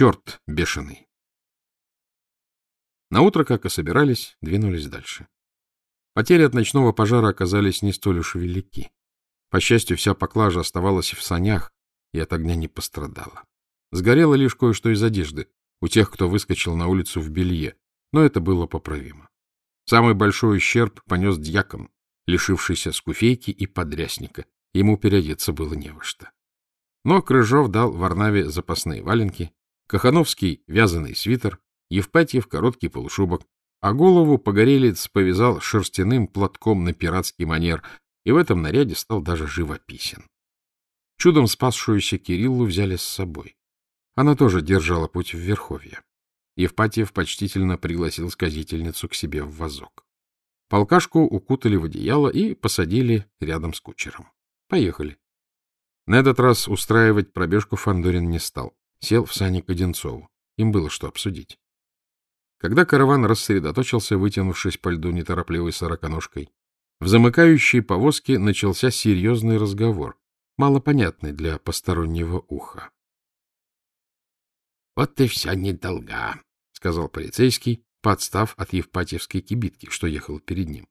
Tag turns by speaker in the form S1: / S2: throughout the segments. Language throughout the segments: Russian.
S1: Черт бешеный. На утро, как и собирались, двинулись дальше. Потери от ночного пожара оказались не столь уж велики. По счастью, вся поклажа оставалась в санях и от огня не пострадала. Сгорело лишь кое-что из одежды у тех, кто выскочил на улицу в белье, но это было поправимо. Самый большой ущерб понес дьякон, лишившийся скуфейки и подрясника. Ему переодеться было не во что. Но Крыжов дал Варнаве запасные валенки, Кахановский — вязаный свитер, Евпатьев — короткий полушубок, а голову погорелец повязал шерстяным платком на пиратский манер, и в этом наряде стал даже живописен. Чудом спасшуюся Кириллу взяли с собой. Она тоже держала путь в Верховье. Евпатьев почтительно пригласил сказительницу к себе в вазок. Полкашку укутали в одеяло и посадили рядом с кучером. Поехали. На этот раз устраивать пробежку Фандорин не стал. Сел в сани к. Им было что обсудить. Когда караван рассредоточился, вытянувшись по льду неторопливой сороконожкой, в замыкающей повозке начался серьезный разговор, малопонятный для постороннего уха. — Вот и вся недолга, — сказал полицейский, подстав от Евпатьевской кибитки, что ехал перед ним.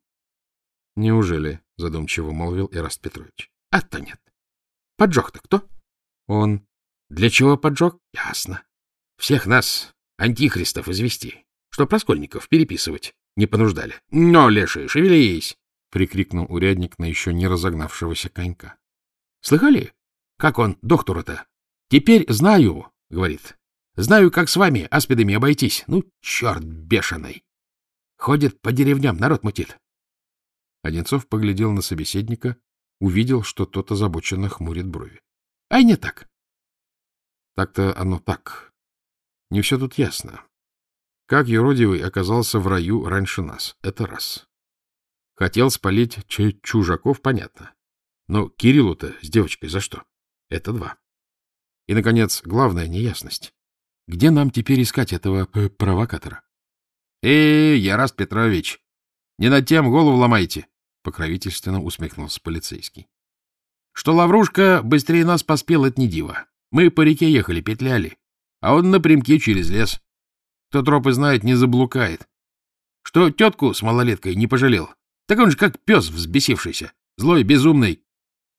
S1: — Неужели? — задумчиво молвил Эраст Петрович. — А то нет. Поджег-то кто? — Он. — Для чего поджег? — Ясно. Всех нас, антихристов, извести, что Проскольников переписывать не понуждали. — Но, леший, шевелись! — прикрикнул урядник на еще не разогнавшегося конька. — Слыхали? Как он, доктору-то? — Теперь знаю, — говорит. — Знаю, как с вами аспидами обойтись. Ну, черт бешеный! Ходит по деревням, народ мутит. Одинцов поглядел на собеседника, увидел, что тот озабоченно хмурит брови. — Ай, не так. Так-то оно так. Не все тут ясно. Как юродивый оказался в раю раньше нас, это раз. Хотел спалить чужаков, понятно. Но Кириллу-то с девочкой за что? Это два. И, наконец, главная неясность. Где нам теперь искать этого провокатора? — Эй, Яраст Петрович, не над тем голову ломайте! — покровительственно усмехнулся полицейский. — Что Лаврушка быстрее нас поспел, это не диво. Мы по реке ехали, петляли, а он напрямки через лес. Кто тропы знает, не заблукает. Что тетку с малолеткой не пожалел, так он же как пес взбесившийся, злой, безумный,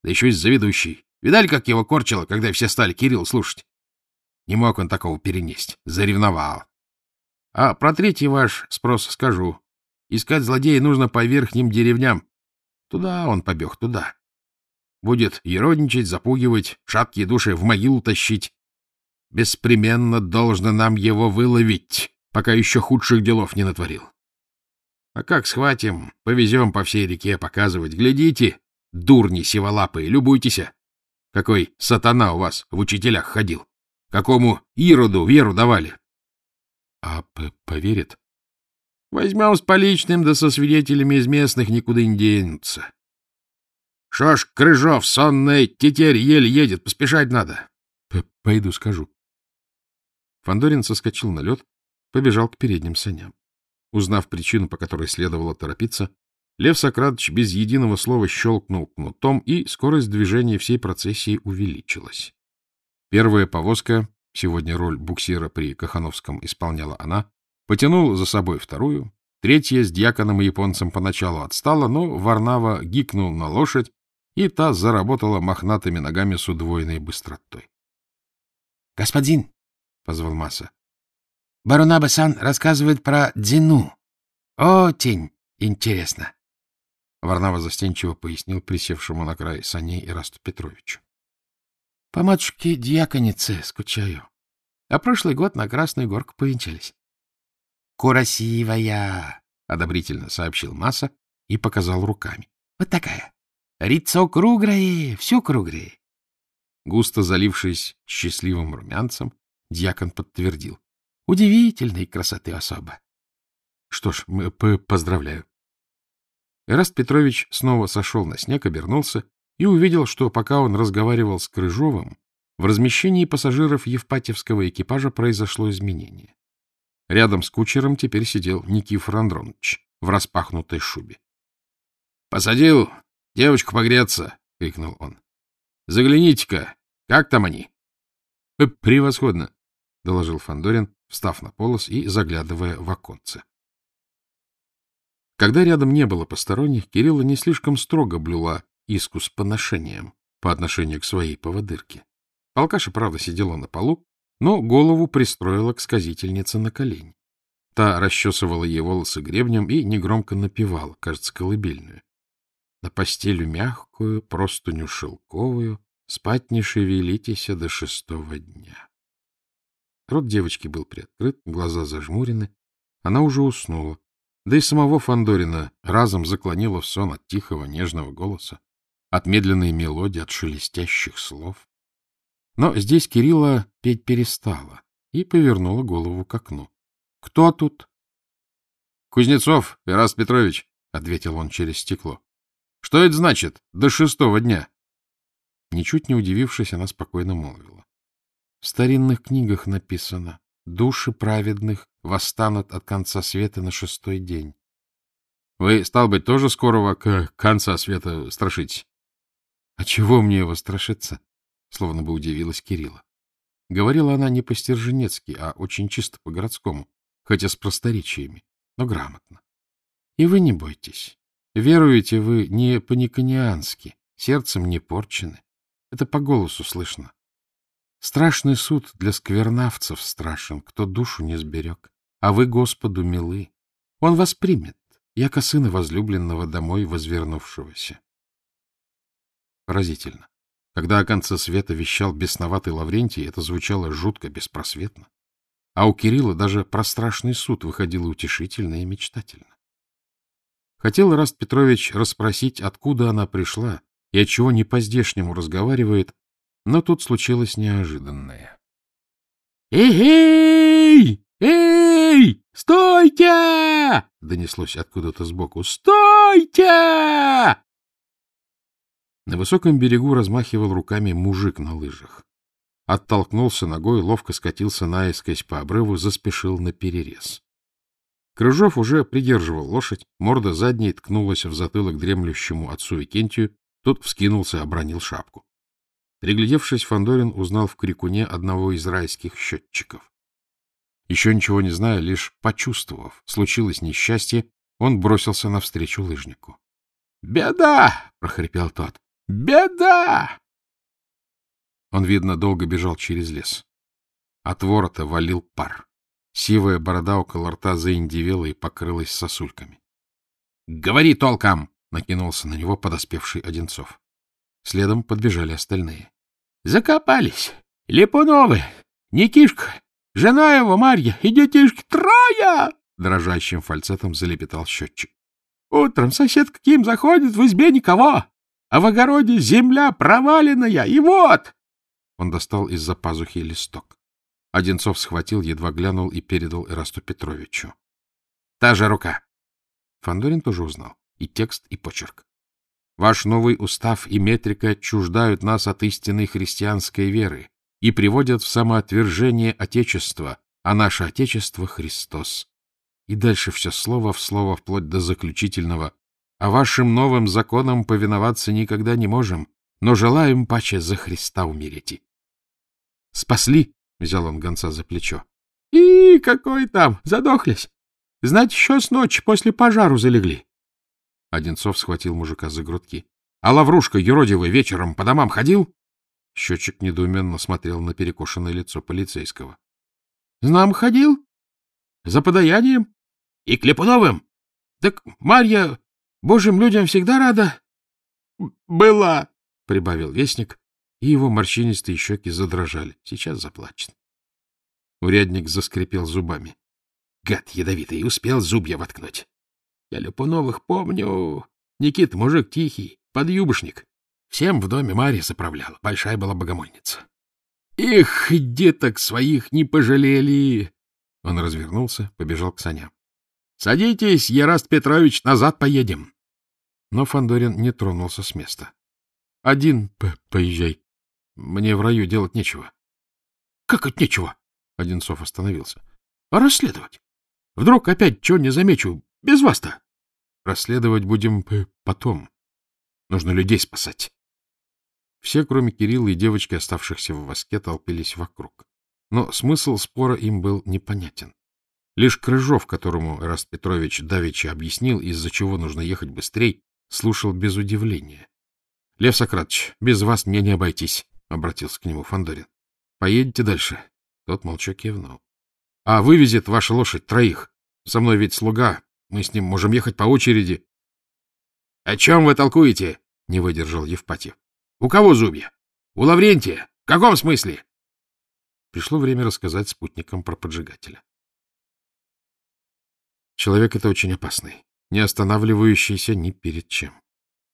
S1: да еще и заведущий. Видали, как его корчило, когда все стали Кирилл слушать? Не мог он такого перенести, заревновал. А про третий ваш спрос скажу. Искать злодея нужно по верхним деревням. Туда он побег, туда. Будет еродничать, запугивать, шаткие души в могилу тащить. Беспременно должно нам его выловить, пока еще худших делов не натворил. А как схватим, повезем по всей реке показывать. Глядите, дурни сиволапые, любуйтесь, какой сатана у вас в учителях ходил. Какому Ироду веру давали. А поверит? Возьмем с поличным, да со свидетелями из местных никуда не денутся. Шо ж, Крыжов, сонный, тетерь еле едет, поспешать надо. П Пойду скажу. Фандорин соскочил на лед, побежал к передним саням. Узнав причину, по которой следовало торопиться, Лев Сократович без единого слова щелкнул кнутом, и скорость движения всей процессии увеличилась. Первая повозка, сегодня роль буксира при Кахановском исполняла она, потянул за собой вторую, третья с дьяконом и японцем поначалу отстала, но Варнава гикнул на лошадь, и та заработала мохнатыми ногами с удвоенной быстротой. — Господин! — позвал Маса. — Барунаба-сан рассказывает про Дзину. Очень интересно. Варнава застенчиво пояснил присевшему на край саней Ирасту Петровичу. — По матушке дьяконице скучаю. А прошлый год на Красную Горку повенчались. — Красивая! — одобрительно сообщил Маса и показал руками. — Вот такая. Рицо кругрое, все кругрое. Густо залившись счастливым румянцем, дьякон подтвердил. — Удивительной красоты особа. — Что ж, поздравляю. Эраст Петрович снова сошел на снег, обернулся и увидел, что пока он разговаривал с Крыжовым, в размещении пассажиров Евпатьевского экипажа произошло изменение. Рядом с кучером теперь сидел Никифор Андронович в распахнутой шубе. — Посадил Девочку погреться! — крикнул он. — Загляните-ка, как там они? — Превосходно. — доложил Фандорин, встав на полос и заглядывая в оконце. Когда рядом не было посторонних, Кирилла не слишком строго блюла искус поношением по отношению к своей поводырке. Алкаша, правда, сидела на полу, но голову пристроила к сказительнице на колени. Та расчесывала ей волосы гребнем и негромко напевала, кажется, колыбельную. На постелю мягкую, простыню шелковую, спать не шевелитесь до шестого дня. Рот девочки был приоткрыт, глаза зажмурены. Она уже уснула. Да и самого Фандорина разом заклонила в сон от тихого, нежного голоса, от медленной мелодии, от шелестящих слов. Но здесь Кирилла петь перестала и повернула голову к окну. — Кто тут? — Кузнецов, Ираст Петрович, — ответил он через стекло. — Что это значит? До шестого дня. Ничуть не удивившись, она спокойно молвила. В старинных книгах написано «Души праведных восстанут от конца света на шестой день». Вы, стал быть, тоже скорого к конца света страшитесь? — А чего мне его страшиться? — словно бы удивилась Кирилла. Говорила она не по-стерженецки, а очень чисто по-городскому, хотя с просторечиями, но грамотно. И вы не бойтесь. Веруете вы не по-никониански, сердцем не порчены. Это по голосу слышно. Страшный суд для сквернавцев страшен, кто душу не сберег. А вы Господу милы. Он вас примет, яко сына возлюбленного домой возвернувшегося. Поразительно. Когда о конце света вещал бесноватый Лаврентий, это звучало жутко, беспросветно. А у Кирилла даже про страшный суд выходило утешительно и мечтательно. Хотел Раст Петрович расспросить, откуда она пришла и отчего не по-здешнему разговаривает, но тут случилось неожиданное. «Эй! Эй! Стойте!» — донеслось откуда-то сбоку. «Стойте!» На высоком берегу размахивал руками мужик на лыжах. Оттолкнулся ногой, ловко скатился наискось по обрыву, заспешил на перерез. Крыжов уже придерживал лошадь, морда задней ткнулась в затылок дремлющему отцу Викентию, тот вскинулся, обронил шапку. Приглядевшись, Фандорин узнал в крикуне одного из райских счетчиков. Еще ничего не зная, лишь почувствовав, случилось несчастье, он бросился навстречу лыжнику. — Беда! — прохрипел тот. — Беда! Он, видно, долго бежал через лес. От ворота валил пар. Сивая борода около рта заиндивела и покрылась сосульками. — Говори толком! — накинулся на него подоспевший Одинцов. Следом подбежали остальные. — Закопались. Липуновы, Никишка, жена его Марья и детишки трое! — дрожащим фальцетом залепетал счетчик. — Утром сосед к Ким заходит, в избе никого, а в огороде земля проваленная, и вот! Он достал из-за пазухи листок. Одинцов схватил, едва глянул и передал Ирасту Петровичу. — Та же рука. Фандорин тоже узнал и текст, и почерк. Ваш новый устав и метрика отчуждают нас от истинной христианской веры и приводят в самоотвержение Отечества, а наше Отечество — Христос. И дальше все слово в слово, вплоть до заключительного. А вашим новым законам повиноваться никогда не можем, но желаем паче за Христа умереть. Спасли, — взял он гонца за плечо. — И какой там, задохлись. Знать, еще с ночи после пожару залегли. Одинцов схватил мужика за грудки. — А Лаврушка юродивый вечером по домам ходил? Счетчик недоуменно смотрел на перекошенное лицо полицейского. — Знам ходил. За подаянием. И Клепуновым. Так Марья божьим людям всегда рада. — Была, — прибавил вестник, и его морщинистые щеки задрожали. Сейчас заплачет. Урядник заскрипел зубами. Гад ядовитый, успел зубья воткнуть. Я Липуновых помню. Никит мужик тихий, подъюбошник. Всем в доме Марья заправляла, большая была богомольница. Их деток своих не пожалели. Он развернулся, побежал к саням. — Садитесь, Яраст Петрович, назад поедем. Но Фандорин не тронулся с места. — Один поезжай. Мне в раю делать нечего. — Как это нечего? — Одинцов остановился. — А расследовать? Вдруг опять чего не замечу, без вас-то. Расследовать будем потом. Нужно людей спасать. Все, кроме Кирилла и девочки, оставшихся в воске, толпились вокруг. но смысл спора им был непонятен. Лишь Крыжов, которому Раст Петрович давеча объяснил, из-за чего нужно ехать быстрей, слушал без удивления. — Лев Сократович, без вас мне не обойтись, — обратился к нему Фандорин. Поедете дальше? Тот молча кивнул. — А вывезет ваша лошадь троих. Со мной ведь слуга. Мы с ним можем ехать по очереди. — О чем вы толкуете? — не выдержал Евпатьев. — У кого зубья? У Лаврентия? В каком смысле? Пришло время рассказать спутникам про поджигателя. Человек это очень опасный, не останавливающийся ни перед чем.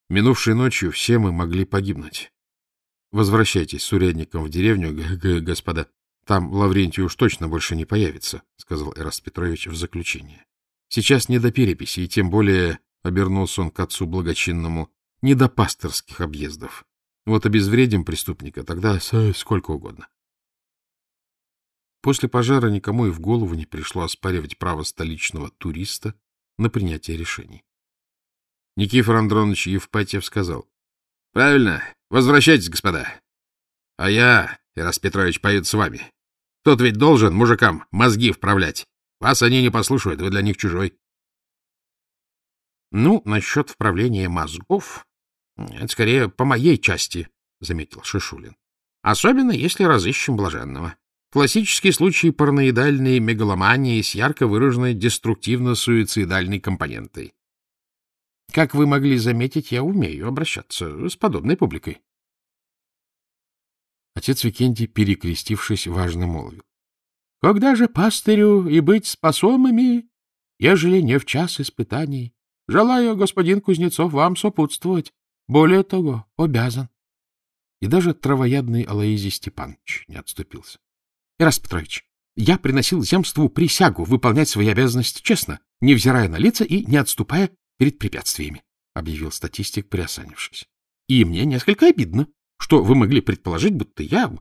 S1: Минувшей ночью все мы могли погибнуть. Возвращайтесь с урядником в деревню, господа. Там Лаврентий уж точно больше не появится, — сказал Эраст Петрович в заключение. Сейчас не до переписи, и тем более, — обернулся он к отцу благочинному, — не до пасторских объездов. Вот обезвредим преступника, тогда сколько угодно. После пожара никому и в голову не пришло оспаривать право столичного туриста на принятие решений. Никифор Андронович Евпатьев сказал. — Правильно. Возвращайтесь, господа. А я, Ирас Петрович, поеду с вами. Тот ведь должен мужикам мозги вправлять. Вас они не послушают, вы для них чужой. — Ну, насчет вправления мозгов, это скорее по моей части, — заметил Шишулин. — Особенно, если разыщем блаженного. Классический случай параноидальной мегаломании с ярко выраженной деструктивно-суицидальной компонентой. Как вы могли заметить, я умею обращаться с подобной публикой. Отец Викентий, перекрестившись, важно молвил. — Когда же пастырю и быть способными, ежели не в час испытаний? Желаю, господин Кузнецов, вам сопутствовать. Более того, обязан. И даже травоядный Алоизий Степанович не отступился. — Ирас Петрович, я приносил земству присягу выполнять свои обязанности честно, невзирая на лица и не отступая перед препятствиями, — объявил статистик, приосанившись. — И мне несколько обидно, что вы могли предположить, будто я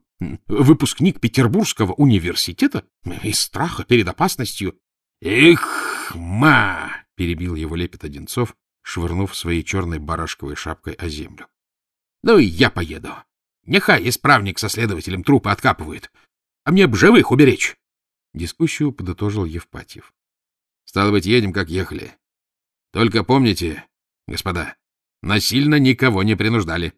S1: выпускник Петербургского университета из страха перед опасностью. — Эх, ма! — перебил его лепет Одинцов, швырнув своей черной барашковой шапкой о землю. — Ну и я поеду. Нехай исправник со следователем трупы откапывает а мне б живых уберечь. Дискуссию подытожил Евпатьев. — Стало быть, едем, как ехали. Только помните, господа, насильно никого не принуждали.